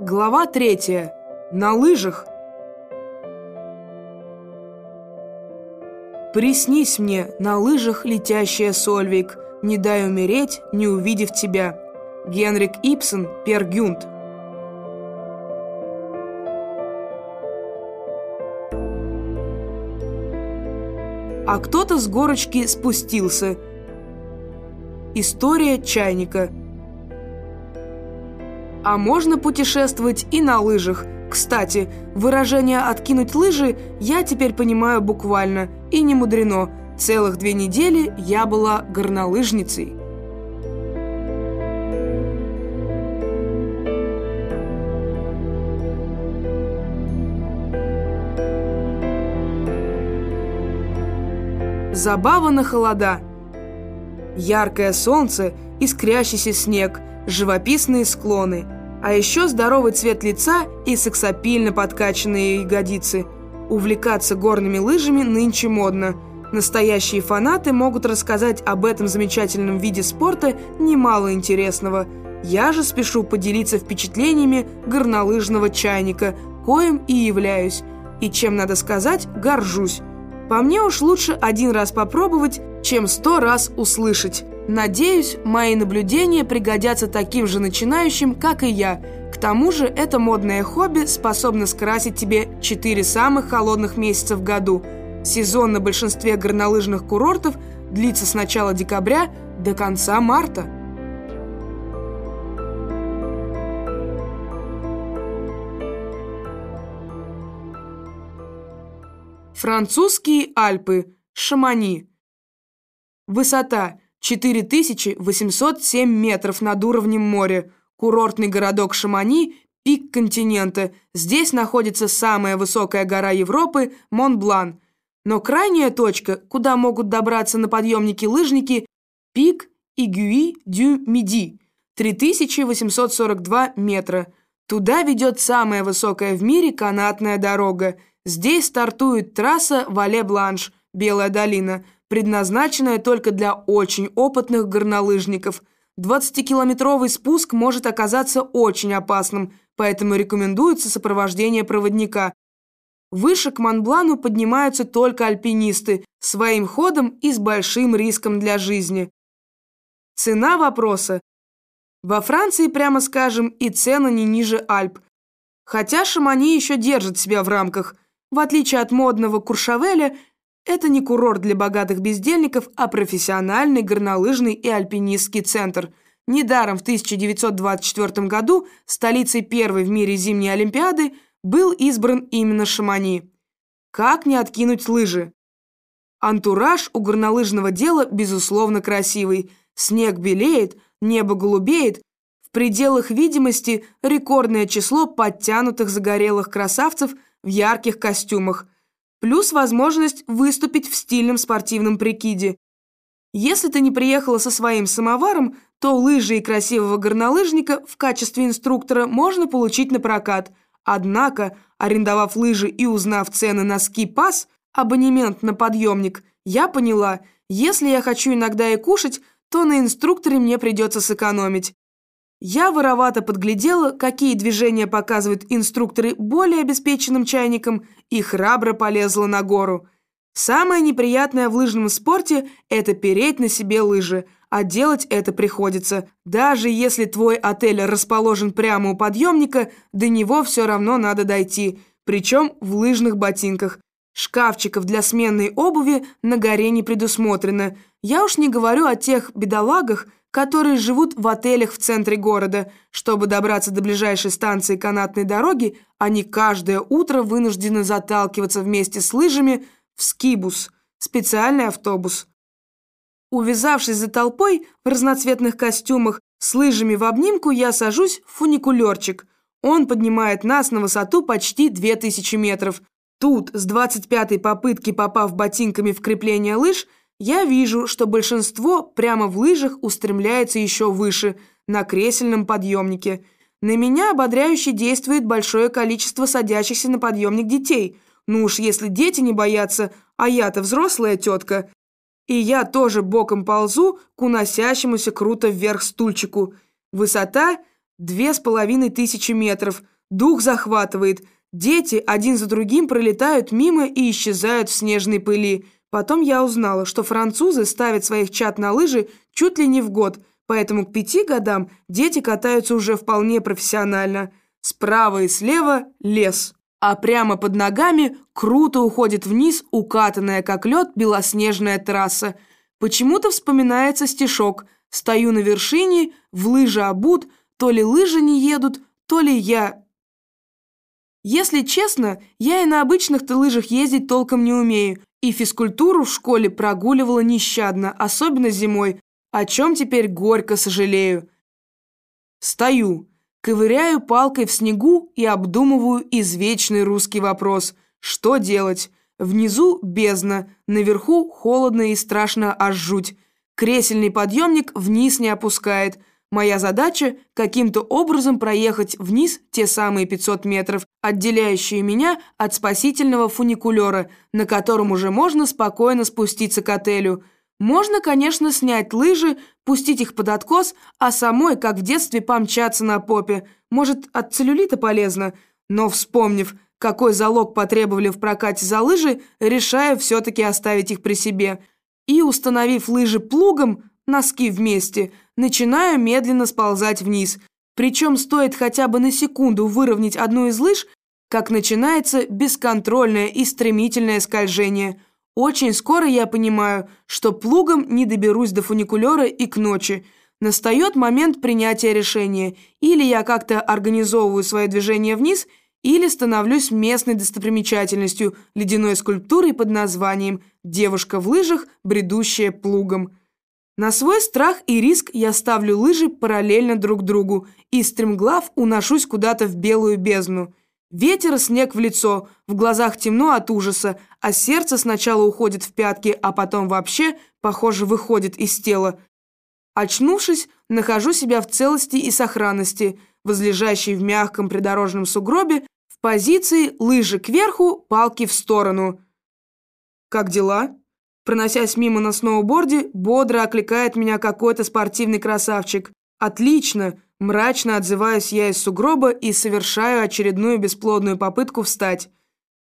Глава третья. На лыжах. Приснись мне, на лыжах летящая Сольвик, Не дай умереть, не увидев тебя. Генрик Ипсон, Пер Гюнт. А кто-то с горочки спустился. История чайника – а можно путешествовать и на лыжах. Кстати, выражение «откинуть лыжи» я теперь понимаю буквально, и не мудрено. Целых две недели я была горнолыжницей. Забава на холода. Яркое солнце, искрящийся снег – живописные склоны, а еще здоровый цвет лица и сексапильно подкачанные ягодицы. Увлекаться горными лыжами нынче модно. Настоящие фанаты могут рассказать об этом замечательном виде спорта немало интересного. Я же спешу поделиться впечатлениями горнолыжного чайника, коим и являюсь. И чем, надо сказать, горжусь. По мне уж лучше один раз попробовать, чем сто раз услышать. Надеюсь, мои наблюдения пригодятся таким же начинающим, как и я. К тому же это модное хобби способно скрасить тебе 4 самых холодных месяца в году. Сезон на большинстве горнолыжных курортов длится с начала декабря до конца марта. Французские Альпы. Шамани. Высота – 4807 метров над уровнем моря. Курортный городок Шамани – пик континента. Здесь находится самая высокая гора Европы – Монблан. Но крайняя точка, куда могут добраться на подъемнике лыжники – пик Игюи-дю-Миди – 3842 метра. Туда ведет самая высокая в мире канатная дорога. Здесь стартует трасса Вале-Бланш – Белая долина – предназначенная только для очень опытных горнолыжников. 20-километровый спуск может оказаться очень опасным, поэтому рекомендуется сопровождение проводника. Выше к Монблану поднимаются только альпинисты, своим ходом и с большим риском для жизни. Цена вопроса. Во Франции, прямо скажем, и цены не ниже Альп. Хотя Шамани еще держит себя в рамках. В отличие от модного Куршавеля, это не курорт для богатых бездельников, а профессиональный горнолыжный и альпинистский центр. Недаром в 1924 году столицей первой в мире зимней Олимпиады был избран именно Шамани. Как не откинуть лыжи? Антураж у горнолыжного дела, безусловно, красивый. Снег белеет, небо голубеет. В пределах видимости рекордное число подтянутых загорелых красавцев в ярких костюмах – плюс возможность выступить в стильном спортивном прикиде. Если ты не приехала со своим самоваром, то лыжи и красивого горнолыжника в качестве инструктора можно получить на прокат. Однако, арендовав лыжи и узнав цены на ски-пас, абонемент на подъемник, я поняла, если я хочу иногда и кушать, то на инструкторе мне придется сэкономить. Я воровато подглядела, какие движения показывают инструкторы более обеспеченным чайникам, и храбро полезла на гору. Самое неприятное в лыжном спорте – это переть на себе лыжи, а делать это приходится. Даже если твой отель расположен прямо у подъемника, до него все равно надо дойти, причем в лыжных ботинках. Шкафчиков для сменной обуви на горе не предусмотрено. Я уж не говорю о тех бедолагах, которые живут в отелях в центре города. Чтобы добраться до ближайшей станции канатной дороги, они каждое утро вынуждены заталкиваться вместе с лыжами в скибус, специальный автобус. Увязавшись за толпой в разноцветных костюмах с лыжами в обнимку, я сажусь в фуникулерчик. Он поднимает нас на высоту почти 2000 метров. Тут, с 25-й попытки попав ботинками в крепление лыж, я вижу, что большинство прямо в лыжах устремляется еще выше, на кресельном подъемнике. На меня ободряюще действует большое количество садящихся на подъемник детей. Ну уж если дети не боятся, а я-то взрослая тетка. И я тоже боком ползу к уносящемуся круто вверх стульчику. Высота Две с половиной тысячи метров. Дух захватывает. Дети один за другим пролетают мимо и исчезают в снежной пыли. Потом я узнала, что французы ставят своих чат на лыжи чуть ли не в год, поэтому к пяти годам дети катаются уже вполне профессионально. Справа и слева – лес. А прямо под ногами круто уходит вниз укатанная, как лед, белоснежная трасса. Почему-то вспоминается стишок «Стою на вершине, в лыжи обут, то ли лыжи не едут, то ли я...» Если честно, я и на обычных-то лыжах ездить толком не умею, и физкультуру в школе прогуливала нещадно, особенно зимой, о чем теперь горько сожалею. Стою, ковыряю палкой в снегу и обдумываю извечный русский вопрос «Что делать?» Внизу бездна, наверху холодно и страшно аж жуть. Кресельный подъемник вниз не опускает. Моя задача – каким-то образом проехать вниз те самые 500 метров, отделяющие меня от спасительного фуникулера, на котором уже можно спокойно спуститься к отелю. Можно, конечно, снять лыжи, пустить их под откос, а самой, как в детстве, помчаться на попе. Может, от целлюлита полезно? Но, вспомнив, какой залог потребовали в прокате за лыжи, решаю все-таки оставить их при себе. И, установив лыжи плугом, носки вместе, начинаю медленно сползать вниз. Причем стоит хотя бы на секунду выровнять одну из лыж, как начинается бесконтрольное и стремительное скольжение. Очень скоро я понимаю, что плугом не доберусь до фуникулера и к ночи. Настает момент принятия решения. Или я как-то организовываю свое движение вниз, или становлюсь местной достопримечательностью, ледяной скульптурой под названием «Девушка в лыжах, бредущая плугом». На свой страх и риск я ставлю лыжи параллельно друг другу и стремглав уношусь куда-то в белую бездну. Ветер, снег в лицо, в глазах темно от ужаса, а сердце сначала уходит в пятки, а потом вообще, похоже, выходит из тела. Очнувшись, нахожу себя в целости и сохранности, возлежащей в мягком придорожном сугробе, в позиции лыжи кверху, палки в сторону. «Как дела?» Проносясь мимо на сноуборде, бодро окликает меня какой-то спортивный красавчик. «Отлично!» Мрачно отзываюсь я из сугроба и совершаю очередную бесплодную попытку встать.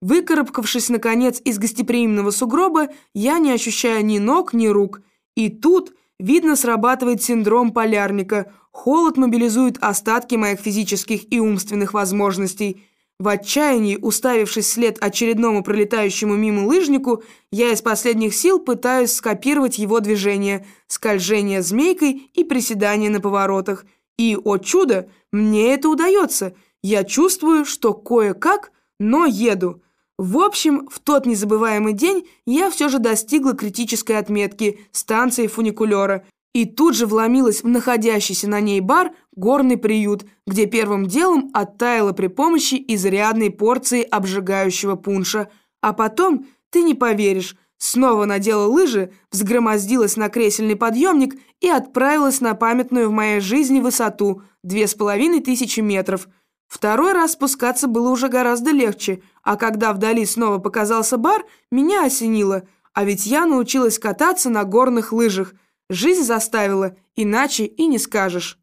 Выкарабкавшись, наконец, из гостеприимного сугроба, я не ощущаю ни ног, ни рук. И тут, видно, срабатывает синдром полярника. Холод мобилизует остатки моих физических и умственных возможностей – в отчаянии, уставившись вслед очередному пролетающему мимо лыжнику, я из последних сил пытаюсь скопировать его движение, скольжение змейкой и приседание на поворотах. И, о чудо, мне это удается. Я чувствую, что кое-как, но еду. В общем, в тот незабываемый день я все же достигла критической отметки станции фуникулера и тут же вломилась в находящийся на ней бар «Горный приют», где первым делом оттаяла при помощи изрядной порции обжигающего пунша. А потом, ты не поверишь, снова надела лыжи, взгромоздилась на кресельный подъемник и отправилась на памятную в моей жизни высоту – две с половиной тысячи метров. Второй раз спускаться было уже гораздо легче, а когда вдали снова показался бар, меня осенило. А ведь я научилась кататься на горных лыжах – Жизнь заставила, иначе и не скажешь.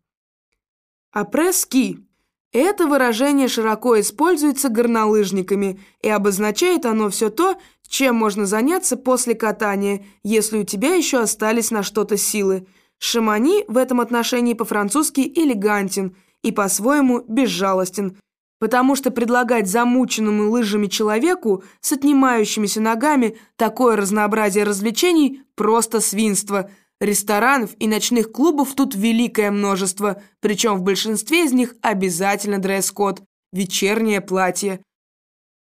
Апресс-ски. Это выражение широко используется горнолыжниками, и обозначает оно все то, чем можно заняться после катания, если у тебя еще остались на что-то силы. Шамани в этом отношении по-французски элегантен и по-своему безжалостен, потому что предлагать замученному лыжами человеку с отнимающимися ногами такое разнообразие развлечений – просто свинство – Ресторанов и ночных клубов тут великое множество, причем в большинстве из них обязательно дресс-код – вечернее платье.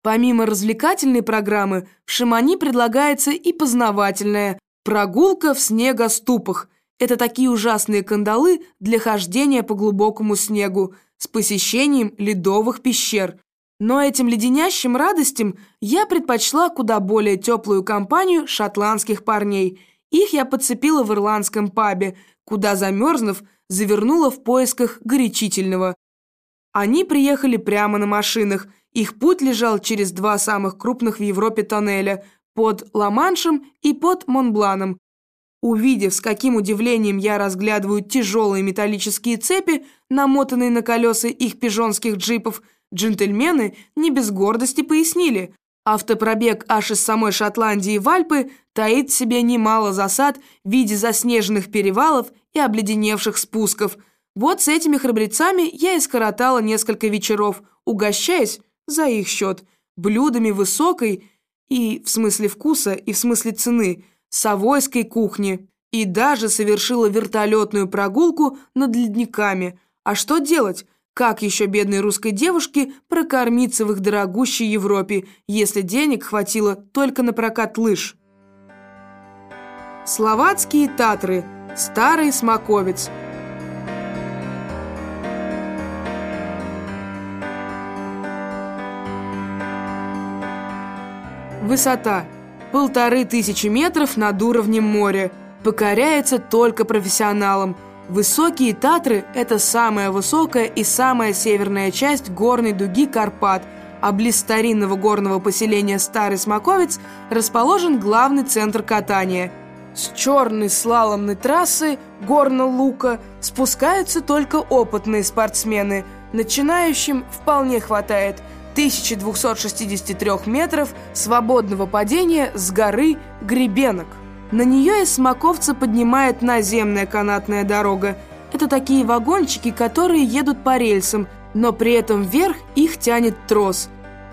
Помимо развлекательной программы, в Шимани предлагается и познавательная – прогулка в снегоступах. Это такие ужасные кандалы для хождения по глубокому снегу с посещением ледовых пещер. Но этим леденящим радостям я предпочла куда более теплую компанию шотландских парней – их я подцепила в ирландском пабе, куда, замерзнув, завернула в поисках горячительного. Они приехали прямо на машинах, их путь лежал через два самых крупных в Европе тоннеля – под Ла-Маншем и под Монбланом. Увидев, с каким удивлением я разглядываю тяжелые металлические цепи, намотанные на колеса их пижонских джипов, джентльмены не без гордости пояснили. Автопробег аж из самой Шотландии в Альпы таит в себе немало засад в виде заснеженных перевалов и обледеневших спусков. Вот с этими храбрецами я и скоротала несколько вечеров, угощаясь за их счет блюдами высокой и в смысле вкуса, и в смысле цены – совойской кухни и даже совершила вертолетную прогулку над ледниками. А что делать? Как еще бедной русской девушке прокормиться в их дорогущей Европе, если денег хватило только на прокат лыж? Словацкие Татры. Старый смоковец. Высота полторы тысячи метров над уровнем моря. Покоряется только профессионалам. Высокие Татры – это самая высокая и самая северная часть горной дуги Карпат, а близ старинного горного поселения Старый Смоковец расположен главный центр катания. С черной слаломной трассы горно-лука спускаются только опытные спортсмены. Начинающим вполне хватает – 1263 метров свободного падения с горы Гребенок. На нее из Смоковца поднимает наземная канатная дорога. Это такие вагончики, которые едут по рельсам, но при этом вверх их тянет трос.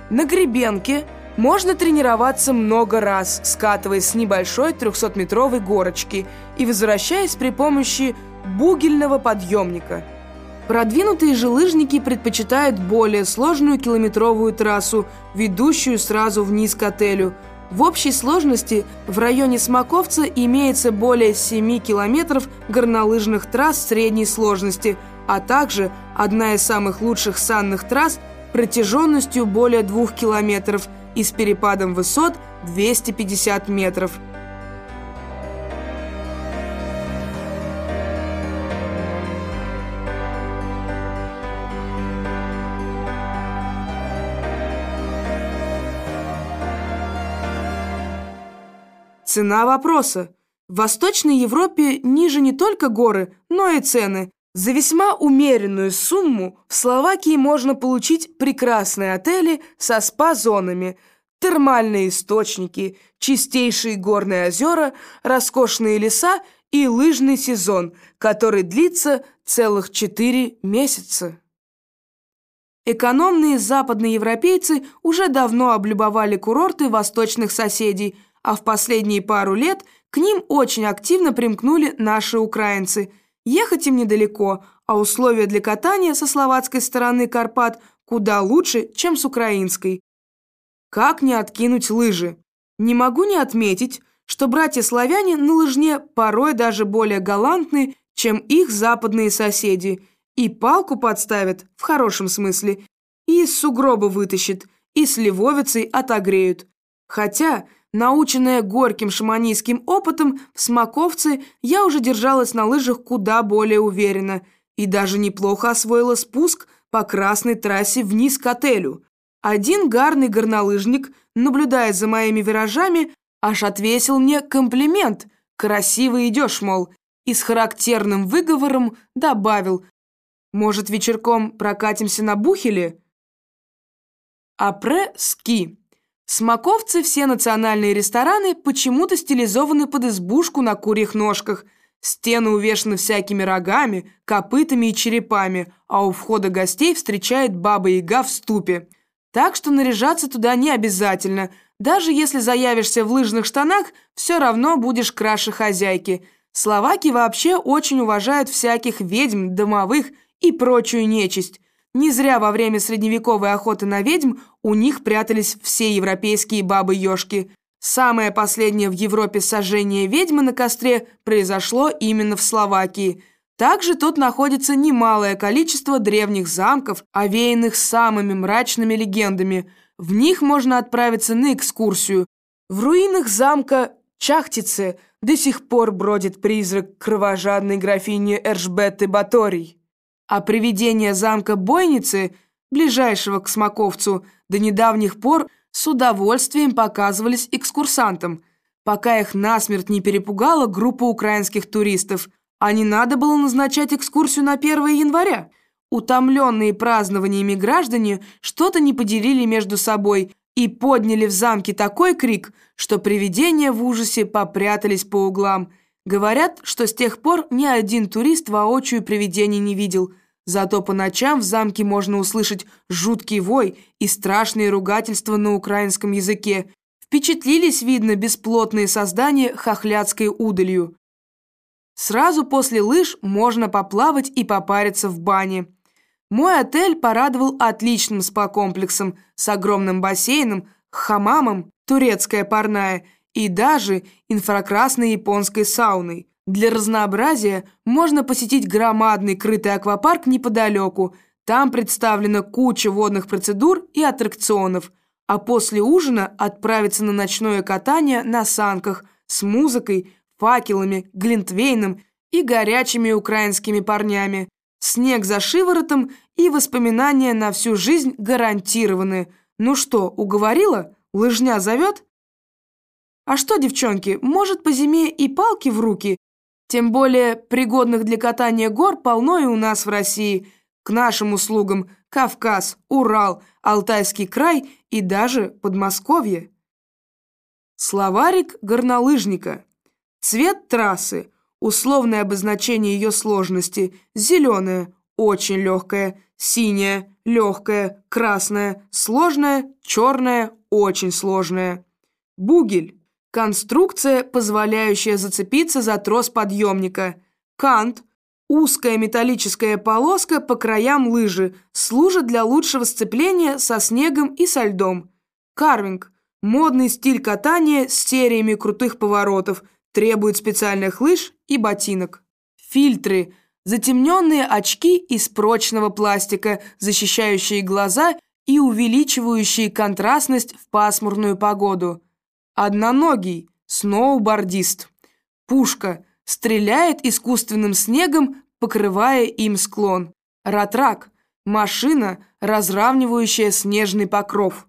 На Гребенке можно тренироваться много раз, скатываясь с небольшой 300-метровой горочки и возвращаясь при помощи бугельного подъемника – Продвинутые же лыжники предпочитают более сложную километровую трассу, ведущую сразу вниз к отелю. В общей сложности в районе Смоковца имеется более 7 километров горнолыжных трасс средней сложности, а также одна из самых лучших санных трасс протяженностью более 2 километров и с перепадом высот 250 метров. Цена вопроса. В Восточной Европе ниже не только горы, но и цены. За весьма умеренную сумму в Словакии можно получить прекрасные отели со спа-зонами, термальные источники, чистейшие горные озера, роскошные леса и лыжный сезон, который длится целых 4 месяца. Экономные западные европейцы уже давно облюбовали курорты восточных соседей – а в последние пару лет к ним очень активно примкнули наши украинцы. Ехать им недалеко, а условия для катания со словацкой стороны Карпат куда лучше, чем с украинской. Как не откинуть лыжи? Не могу не отметить, что братья-славяне на лыжне порой даже более галантны, чем их западные соседи, и палку подставят, в хорошем смысле, и из сугроба вытащит, и с ливовицей отогреют. Хотя Наученная горьким шаманийским опытом, в Смоковце я уже держалась на лыжах куда более уверенно и даже неплохо освоила спуск по красной трассе вниз к отелю. Один гарный горнолыжник, наблюдая за моими виражами, аж отвесил мне комплимент «Красиво идешь, мол», и с характерным выговором добавил «Может, вечерком прокатимся на бухеле?» «Апре-ски» Смоковцы все национальные рестораны почему-то стилизованы под избушку на курьих ножках. Стены увешаны всякими рогами, копытами и черепами, а у входа гостей встречает баба-яга в ступе. Так что наряжаться туда не обязательно. Даже если заявишься в лыжных штанах, все равно будешь краше хозяйки. Словаки вообще очень уважают всяких ведьм, домовых и прочую нечисть. Не зря во время средневековой охоты на ведьм у них прятались все европейские бабы-ёшки. Самое последнее в Европе сожжение ведьмы на костре произошло именно в Словакии. Также тут находится немалое количество древних замков, овеянных самыми мрачными легендами. В них можно отправиться на экскурсию. В руинах замка Чахтице до сих пор бродит призрак кровожадной графини Эржбетты Баторий а привидения замка Бойницы, ближайшего к Смоковцу, до недавних пор с удовольствием показывались экскурсантам. пока их насмерть не перепугала группа украинских туристов. А не надо было назначать экскурсию на 1 января. Утомленные празднованиями граждане что-то не поделили между собой и подняли в замке такой крик, что привидения в ужасе попрятались по углам. Говорят, что с тех пор ни один турист воочию привидений не видел – Зато по ночам в замке можно услышать жуткий вой и страшные ругательства на украинском языке. Впечатлились, видно, бесплотные создания хохлядской удалью. Сразу после лыж можно поплавать и попариться в бане. Мой отель порадовал отличным спа-комплексом с огромным бассейном, хамамом, турецкая парная и даже инфракрасной японской сауной. Для разнообразия можно посетить громадный крытый аквапарк неподалеку. Там представлена куча водных процедур и аттракционов. А после ужина отправиться на ночное катание на санках с музыкой, факелами, глинтвейном и горячими украинскими парнями. Снег за шиворотом и воспоминания на всю жизнь гарантированы. Ну что, уговорила? Лыжня зовет? А что, девчонки, может по зиме и палки в руки – тем более пригодных для катания гор полно и у нас в России. К нашим услугам Кавказ, Урал, Алтайский край и даже Подмосковье. Словарик горнолыжника. Цвет трассы. Условное обозначение ее сложности. Зеленая, очень легкая, синяя, легкая, красная, сложная, черная, очень сложная. Бугель. Конструкция, позволяющая зацепиться за трос подъемника. Кант. Узкая металлическая полоска по краям лыжи служит для лучшего сцепления со снегом и со льдом. Карвинг. Модный стиль катания с сериями крутых поворотов, требует специальных лыж и ботинок. Фильтры. Затемненные очки из прочного пластика, защищающие глаза и увеличивающие контрастность в пасмурную погоду. Одноногий, сноубордист. Пушка, стреляет искусственным снегом, покрывая им склон. Ратрак, машина, разравнивающая снежный покров.